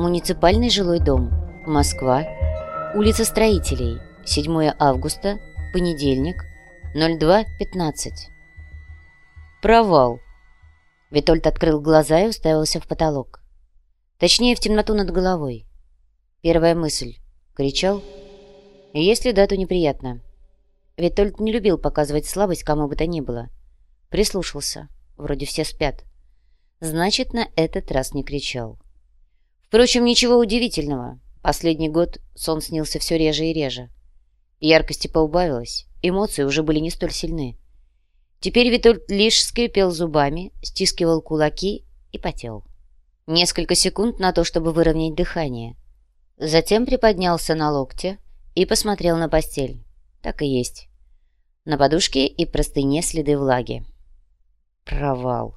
Муниципальный жилой дом. Москва. Улица Строителей. 7 августа. Понедельник. 02.15. Провал. Витольд открыл глаза и уставился в потолок. Точнее, в темноту над головой. Первая мысль. Кричал? Если да, то неприятно. Витольд не любил показывать слабость кому бы то ни было. Прислушался. Вроде все спят. Значит, на этот раз не кричал. Впрочем, ничего удивительного. Последний год сон снился все реже и реже. Яркости поубавилось, эмоции уже были не столь сильны. Теперь Витольд лишь скрипел зубами, стискивал кулаки и потел. Несколько секунд на то, чтобы выровнять дыхание. Затем приподнялся на локте и посмотрел на постель. Так и есть. На подушке и простыне следы влаги. Провал.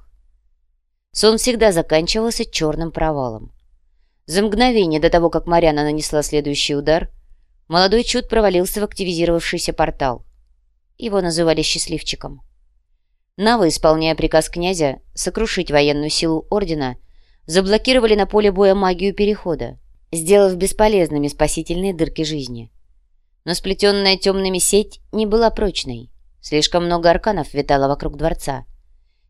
Сон всегда заканчивался черным провалом. За мгновение до того, как Марьяна нанесла следующий удар, молодой чуд провалился в активизировавшийся портал. Его называли счастливчиком. Навы, исполняя приказ князя сокрушить военную силу Ордена, заблокировали на поле боя магию Перехода, сделав бесполезными спасительные дырки жизни. Но сплетенная темными сеть не была прочной. Слишком много арканов витало вокруг дворца.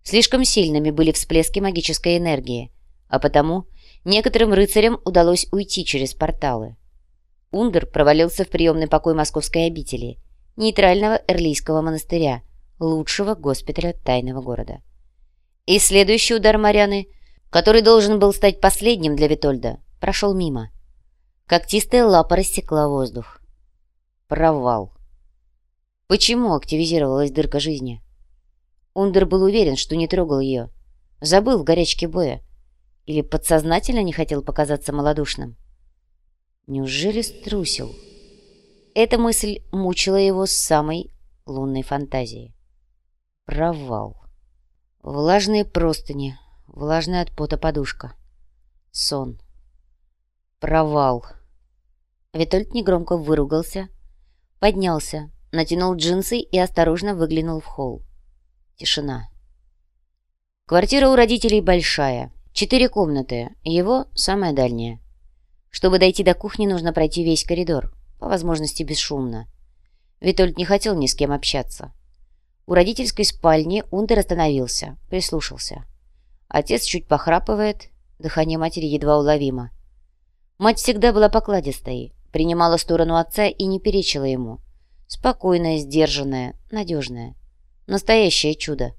Слишком сильными были всплески магической энергии, а потому некоторым рыцарям удалось уйти через порталы. Ундер провалился в приемный покой московской обители, нейтрального Эрлийского монастыря, лучшего госпиталя тайного города. И следующий удар Маряны, который должен был стать последним для Витольда, прошел мимо. Когтистая лапа рассекла воздух. Провал. Почему активизировалась дырка жизни? Ундер был уверен, что не трогал ее. Забыл в горячке боя. Или подсознательно не хотел показаться малодушным? Неужели струсил? Эта мысль мучила его с самой лунной фантазии. Провал. Влажные простыни, влажная от пота подушка. Сон. Провал. Витольд негромко выругался, поднялся, натянул джинсы и осторожно выглянул в холл. Тишина. Квартира у родителей большая, Четыре комнаты, его самая дальняя. Чтобы дойти до кухни, нужно пройти весь коридор, по возможности бесшумно. Витольд не хотел ни с кем общаться. У родительской спальни Ундер остановился, прислушался. Отец чуть похрапывает, дыхание матери едва уловимо. Мать всегда была покладистой, принимала сторону отца и не перечила ему. Спокойная, сдержанная, надежная. Настоящее чудо.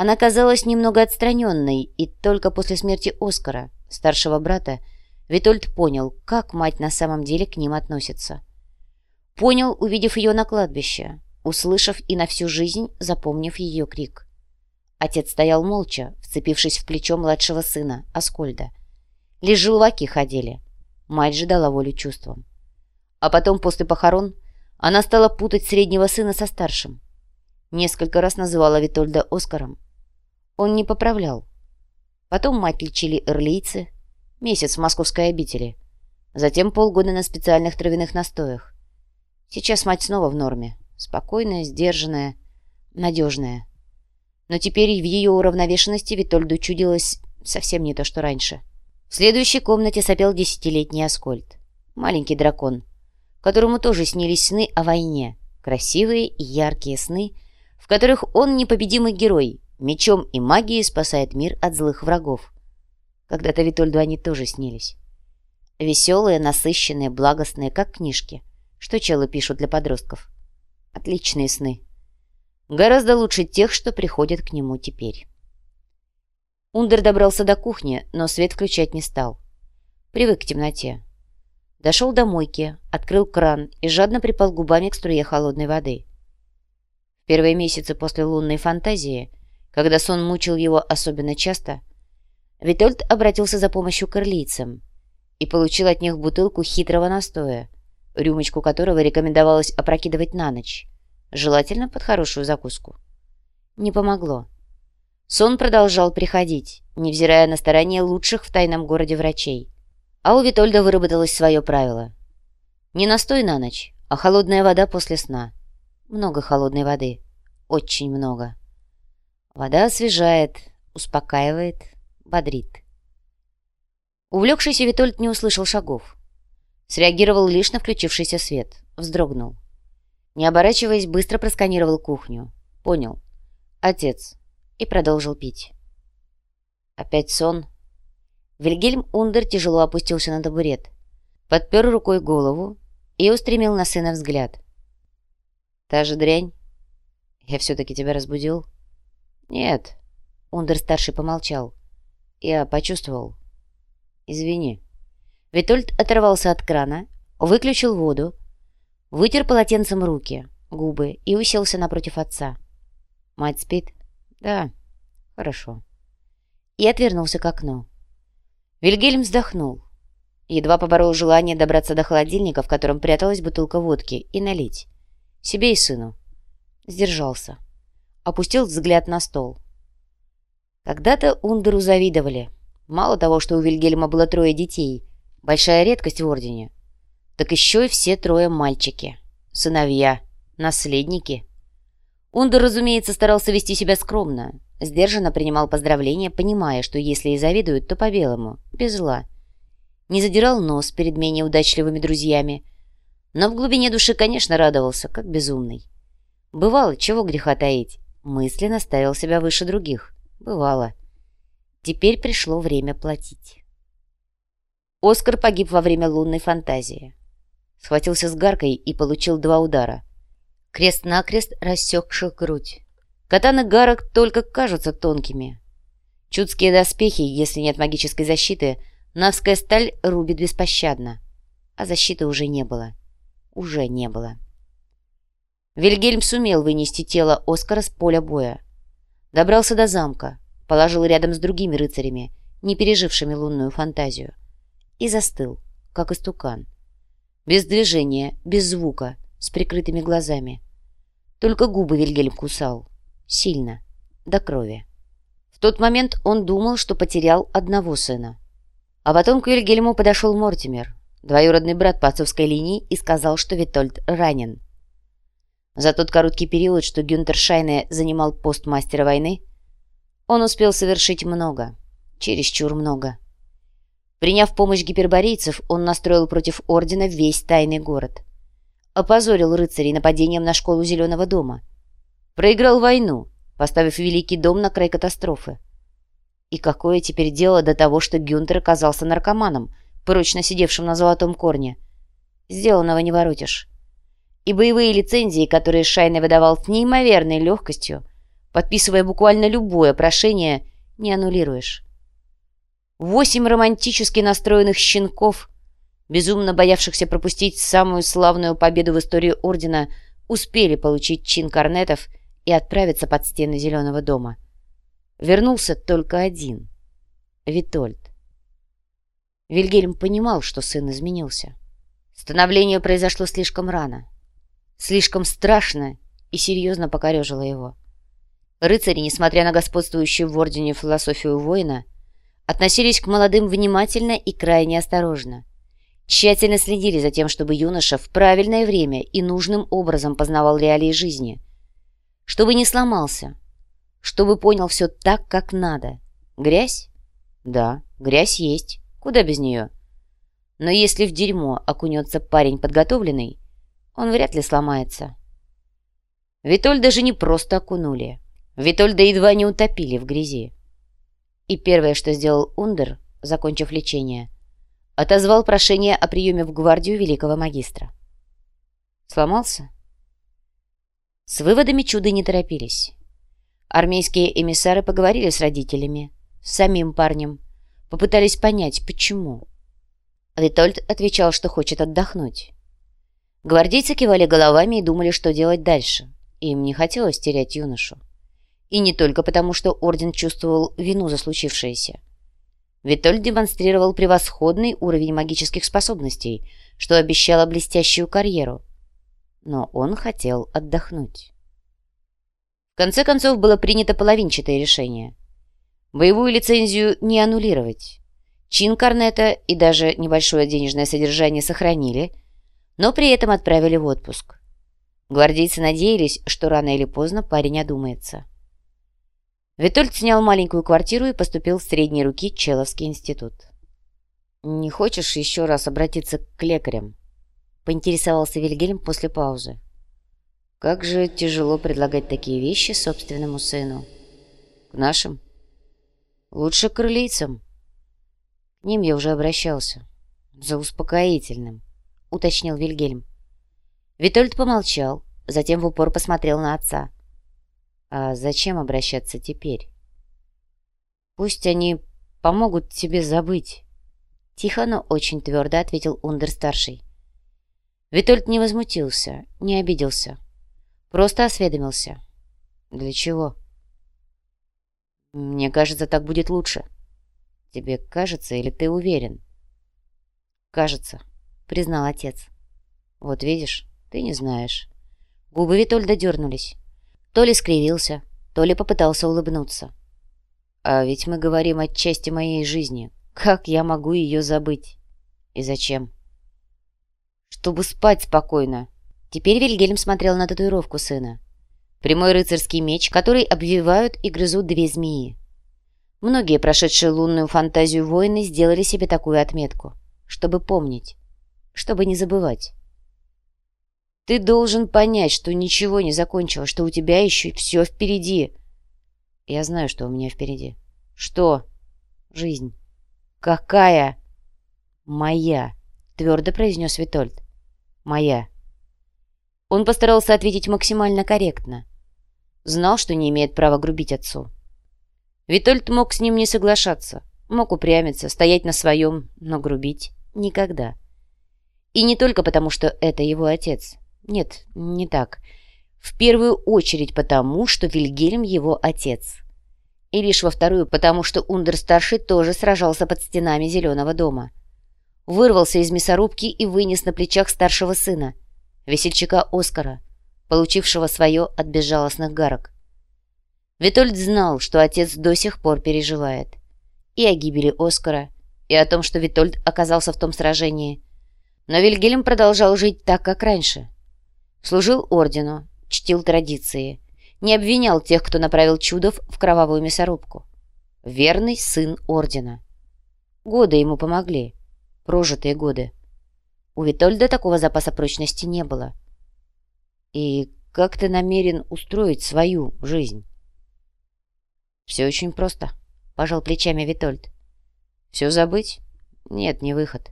Она казалась немного отстраненной, и только после смерти Оскара, старшего брата, Витольд понял, как мать на самом деле к ним относится. Понял, увидев ее на кладбище, услышав и на всю жизнь запомнив ее крик. Отец стоял молча, вцепившись в плечо младшего сына, Аскольда. Лишь желваки ходили. Мать же дала волю чувствам. А потом, после похорон, она стала путать среднего сына со старшим. Несколько раз называла Витольда Оскаром, он не поправлял. Потом мать лечили эрлийцы, месяц в московской обители, затем полгода на специальных травяных настоях. Сейчас мать снова в норме, спокойная, сдержанная, надежная. Но теперь в ее уравновешенности Витольду чудилось совсем не то, что раньше. В следующей комнате сопел десятилетний Аскольд. Маленький дракон, которому тоже снились сны о войне. Красивые и яркие сны, в которых он непобедимый герой, Мечом и магией спасает мир от злых врагов. Когда-то Витольду они тоже снились. Веселые, насыщенные, благостные, как книжки, что челы пишут для подростков. Отличные сны. Гораздо лучше тех, что приходят к нему теперь. Ундер добрался до кухни, но свет включать не стал. Привык к темноте. Дошел до мойки, открыл кран и жадно припал губами к струе холодной воды. В первые месяцы после лунной фантазии когда сон мучил его особенно часто, Витольд обратился за помощью к ирлийцам и получил от них бутылку хитрого настоя, рюмочку которого рекомендовалось опрокидывать на ночь, желательно под хорошую закуску. Не помогло. Сон продолжал приходить, невзирая на старания лучших в тайном городе врачей. А у Витольда выработалось свое правило. Не настой на ночь, а холодная вода после сна. Много холодной воды. Очень много. Вода освежает, успокаивает, бодрит. Увлекшийся Витольд не услышал шагов. Среагировал лишь на включившийся свет. Вздрогнул. Не оборачиваясь, быстро просканировал кухню. Понял. Отец. И продолжил пить. Опять сон. Вильгельм Ундер тяжело опустился на табурет. Подпер рукой голову и устремил на сына взгляд. «Та же дрянь? Я все-таки тебя разбудил?» «Нет». Ундер-старший помолчал. «Я почувствовал. Извини». Витольд оторвался от крана, выключил воду, вытер полотенцем руки, губы и уселся напротив отца. «Мать спит?» «Да, хорошо». И отвернулся к окну. Вильгельм вздохнул. Едва поборол желание добраться до холодильника, в котором пряталась бутылка водки, и налить. Себе и сыну. Сдержался. Опустил взгляд на стол. Когда-то Ундеру завидовали. Мало того, что у Вильгельма было трое детей, большая редкость в Ордене, так еще и все трое мальчики. Сыновья, наследники. Ундер, разумеется, старался вести себя скромно. Сдержанно принимал поздравления, понимая, что если и завидуют, то по-белому, без зла. Не задирал нос перед менее удачливыми друзьями, но в глубине души, конечно, радовался, как безумный. Бывало, чего греха таить, мысленно ставил себя выше других. Бывало. Теперь пришло время платить. Оскар погиб во время лунной фантазии. Схватился с гаркой и получил два удара. Крест-накрест рассекших грудь. Катаны гарок только кажутся тонкими. Чудские доспехи, если нет магической защиты, навская сталь рубит беспощадно. А защиты уже не было уже не было. Вильгельм сумел вынести тело Оскара с поля боя. Добрался до замка, положил рядом с другими рыцарями, не пережившими лунную фантазию, и застыл, как истукан. Без движения, без звука, с прикрытыми глазами. Только губы Вильгельм кусал. Сильно, до крови. В тот момент он думал, что потерял одного сына. А потом к Вильгельму подошел Мортимер, двоюродный брат по отцовской линии, и сказал, что Витольд ранен. За тот короткий период, что Гюнтер Шайне занимал пост мастера войны, он успел совершить много, чересчур много. Приняв помощь гиперборейцев, он настроил против Ордена весь тайный город. Опозорил рыцарей нападением на школу Зеленого дома. Проиграл войну, поставив Великий дом на край катастрофы. И какое теперь дело до того, что Гюнтер оказался наркоманом – прочно сидевшим на золотом корне. Сделанного не воротишь. И боевые лицензии, которые Шайна выдавал с неимоверной легкостью, подписывая буквально любое прошение, не аннулируешь. Восемь романтически настроенных щенков, безумно боявшихся пропустить самую славную победу в истории Ордена, успели получить чин корнетов и отправиться под стены Зеленого дома. Вернулся только один — Витольд. Вильгельм понимал, что сын изменился. Становление произошло слишком рано. Слишком страшно и серьезно покорежило его. Рыцари, несмотря на господствующую в Ордене философию воина, относились к молодым внимательно и крайне осторожно. Тщательно следили за тем, чтобы юноша в правильное время и нужным образом познавал реалии жизни. Чтобы не сломался. Чтобы понял все так, как надо. Грязь? Да, грязь есть. Куда без нее? Но если в дерьмо окунется парень подготовленный, он вряд ли сломается. Витоль даже не просто окунули. Витольда едва не утопили в грязи. И первое, что сделал Ундер, закончив лечение, отозвал прошение о приеме в гвардию великого магистра. Сломался? С выводами чуда не торопились. Армейские эмиссары поговорили с родителями, с самим парнем, Попытались понять, почему. Витольд отвечал, что хочет отдохнуть. Гвардейцы кивали головами и думали, что делать дальше. Им не хотелось терять юношу. И не только потому, что Орден чувствовал вину за случившееся. Витольд демонстрировал превосходный уровень магических способностей, что обещало блестящую карьеру. Но он хотел отдохнуть. В конце концов, было принято половинчатое решение. Боевую лицензию не аннулировать. Чин Корнета и даже небольшое денежное содержание сохранили, но при этом отправили в отпуск. Гвардейцы надеялись, что рано или поздно парень одумается. Витольд снял маленькую квартиру и поступил в средней руки Человский институт. «Не хочешь еще раз обратиться к лекарям?» — поинтересовался Вильгельм после паузы. «Как же тяжело предлагать такие вещи собственному сыну. К нашим? Лучше к крылийцам. К ним я уже обращался. За успокоительным», — уточнил Вильгельм. Витольд помолчал, затем в упор посмотрел на отца. «А зачем обращаться теперь?» «Пусть они помогут тебе забыть». Тихо, но очень твердо ответил Ундер-старший. Витольд не возмутился, не обиделся. Просто осведомился. «Для чего?» «Мне кажется, так будет лучше». «Тебе кажется или ты уверен?» «Кажется», — признал отец. «Вот видишь, ты не знаешь». Губы Витольда дернулись. То ли скривился, то ли попытался улыбнуться. «А ведь мы говорим о части моей жизни, как я могу ее забыть? И зачем? Чтобы спать спокойно. Теперь Вильгельм смотрел на татуировку сына. Прямой рыцарский меч, который обвивают и грызут две змеи. Многие прошедшие лунную фантазию воины сделали себе такую отметку, чтобы помнить, чтобы не забывать. Ты должен понять, что ничего не закончилось, что у тебя еще все впереди. Я знаю, что у меня впереди. Что? Жизнь. «Какая?» «Моя», — твердо произнес Витольд. «Моя». Он постарался ответить максимально корректно. Знал, что не имеет права грубить отцу. Витольд мог с ним не соглашаться, мог упрямиться, стоять на своем, но грубить никогда. И не только потому, что это его отец. Нет, не так. В первую очередь потому, что Вильгельм его отец и лишь во вторую, потому что Ундер-старший тоже сражался под стенами Зеленого дома. Вырвался из мясорубки и вынес на плечах старшего сына, весельчака Оскара, получившего свое от безжалостных гарок. Витольд знал, что отец до сих пор переживает. И о гибели Оскара, и о том, что Витольд оказался в том сражении. Но Вильгельм продолжал жить так, как раньше. Служил ордену, чтил традиции – не обвинял тех, кто направил Чудов в кровавую мясорубку. Верный сын Ордена. Годы ему помогли. Прожитые годы. У Витольда такого запаса прочности не было. И как ты намерен устроить свою жизнь? Все очень просто, пожал плечами Витольд. Все забыть? Нет, не выход.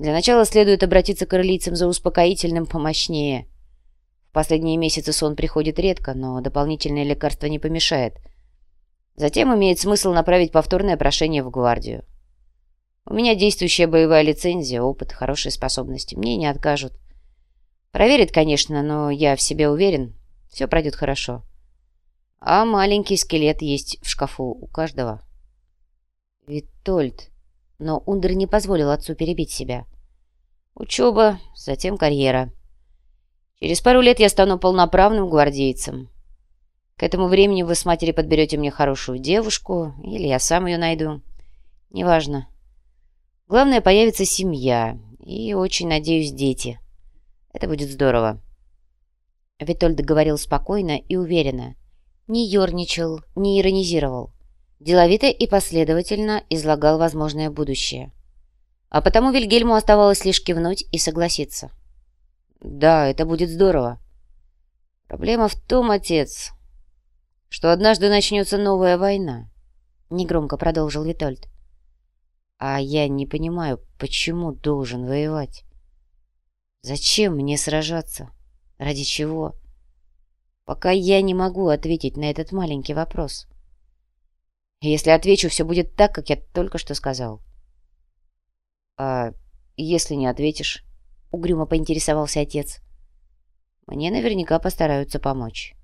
Для начала следует обратиться к крылицам за успокоительным помощнее — в последние месяцы сон приходит редко, но дополнительное лекарство не помешает. Затем имеет смысл направить повторное прошение в гвардию. У меня действующая боевая лицензия, опыт, хорошие способности. Мне не откажут. Проверит, конечно, но я в себе уверен. Все пройдет хорошо. А маленький скелет есть в шкафу у каждого. Витольд. Но Ундер не позволил отцу перебить себя. Учеба, затем карьера. Через пару лет я стану полноправным гвардейцем. К этому времени вы с матерью подберете мне хорошую девушку, или я сам ее найду. Неважно. Главное, появится семья, и, очень надеюсь, дети. Это будет здорово. Витольд говорил спокойно и уверенно. Не ерничал, не иронизировал. Деловито и последовательно излагал возможное будущее. А потому Вильгельму оставалось лишь кивнуть и согласиться. Да, это будет здорово. Проблема в том, отец, что однажды начнется новая война. Негромко продолжил Витольд. А я не понимаю, почему должен воевать. Зачем мне сражаться? Ради чего? Пока я не могу ответить на этот маленький вопрос. Если отвечу, все будет так, как я только что сказал. А если не ответишь? — угрюмо поинтересовался отец. «Мне наверняка постараются помочь».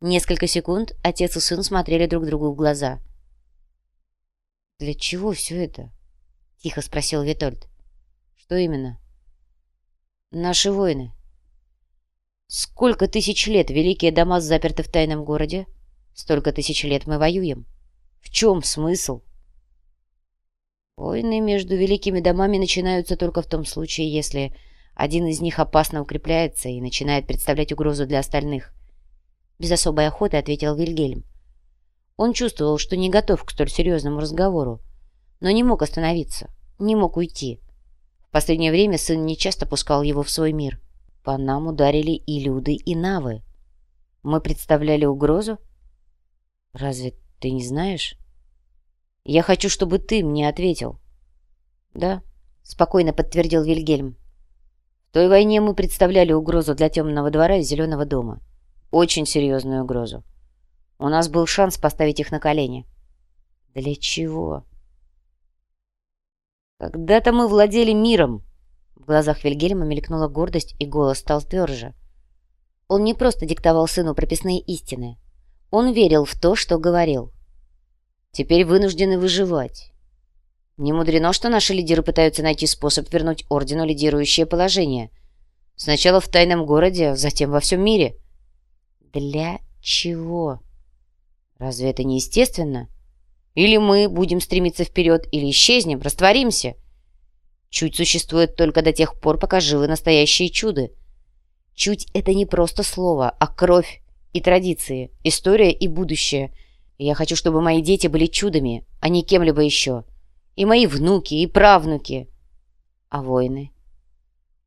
Несколько секунд отец и сын смотрели друг другу в глаза. «Для чего все это?» — тихо спросил Витольд. «Что именно?» «Наши воины. Сколько тысяч лет великие дома заперты в тайном городе? Столько тысяч лет мы воюем. В чем смысл?» Войны между великими домами начинаются только в том случае, если один из них опасно укрепляется и начинает представлять угрозу для остальных. Без особой охоты ответил Вильгельм. Он чувствовал, что не готов к столь серьезному разговору, но не мог остановиться. не мог уйти. В последнее время сын нечасто пускал его в свой мир. По нам ударили и люды, и навы. Мы представляли угрозу? Разве ты не знаешь? Я хочу, чтобы ты мне ответил. Да, спокойно подтвердил Вильгельм. В той войне мы представляли угрозу для темного двора и зеленого дома. Очень серьезную угрозу. У нас был шанс поставить их на колени. Для чего? Когда-то мы владели миром. В глазах Вильгельма мелькнула гордость, и голос стал тверже. Он не просто диктовал сыну прописные истины. Он верил в то, что говорил. Теперь вынуждены выживать. Не мудрено, что наши лидеры пытаются найти способ вернуть Ордену лидирующее положение. Сначала в тайном городе, затем во всем мире. Для чего? Разве это не естественно? Или мы будем стремиться вперед, или исчезнем, растворимся. Чуть существует только до тех пор, пока живы настоящие чуды. Чуть — это не просто слово, а кровь и традиции, история и будущее. я хочу, чтобы мои дети были чудами, а не кем-либо еще. И мои внуки, и правнуки. А войны?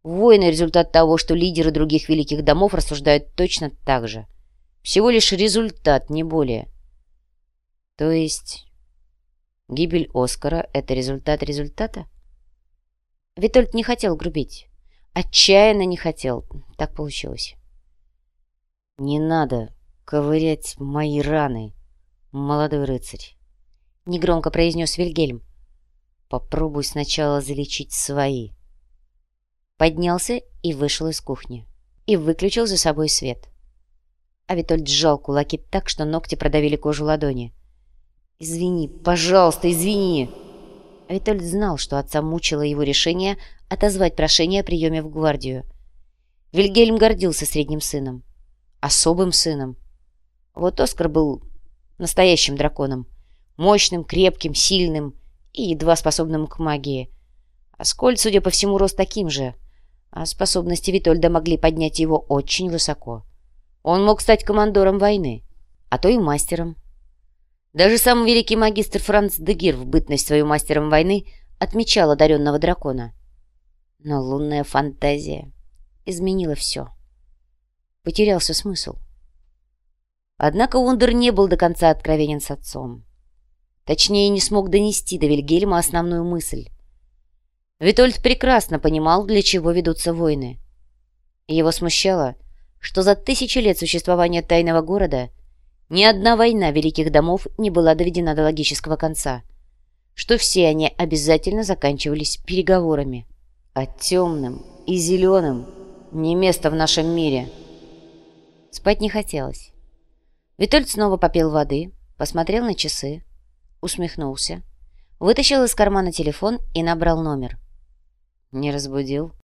Войны — результат того, что лидеры других великих домов рассуждают точно так же. Всего лишь результат, не более. То есть гибель Оскара — это результат результата? Витольд не хотел грубить. Отчаянно не хотел. Так получилось. «Не надо ковырять мои раны, молодой рыцарь», — негромко произнес Вильгельм. «Попробуй сначала залечить свои». Поднялся и вышел из кухни. И выключил за собой свет. А Витольд сжал кулаки так, что ногти продавили кожу ладони. «Извини, пожалуйста, извини!» А Витольд знал, что отца мучило его решение отозвать прошение о приеме в гвардию. Вильгельм гордился средним сыном особым сыном. Вот Оскар был настоящим драконом. Мощным, крепким, сильным и едва способным к магии. Аскольд, судя по всему, рос таким же. А способности Витольда могли поднять его очень высоко. Он мог стать командором войны, а то и мастером. Даже сам великий магистр Франц Дегир в бытность свою мастером войны отмечал одаренного дракона. Но лунная фантазия изменила все потерялся смысл. Однако Ундер не был до конца откровенен с отцом. Точнее, не смог донести до Вильгельма основную мысль. Витольд прекрасно понимал, для чего ведутся войны. Его смущало, что за тысячи лет существования тайного города ни одна война великих домов не была доведена до логического конца, что все они обязательно заканчивались переговорами. А темным и зеленым не место в нашем мире — Спать не хотелось. Витольд снова попил воды, посмотрел на часы, усмехнулся, вытащил из кармана телефон и набрал номер. «Не разбудил?»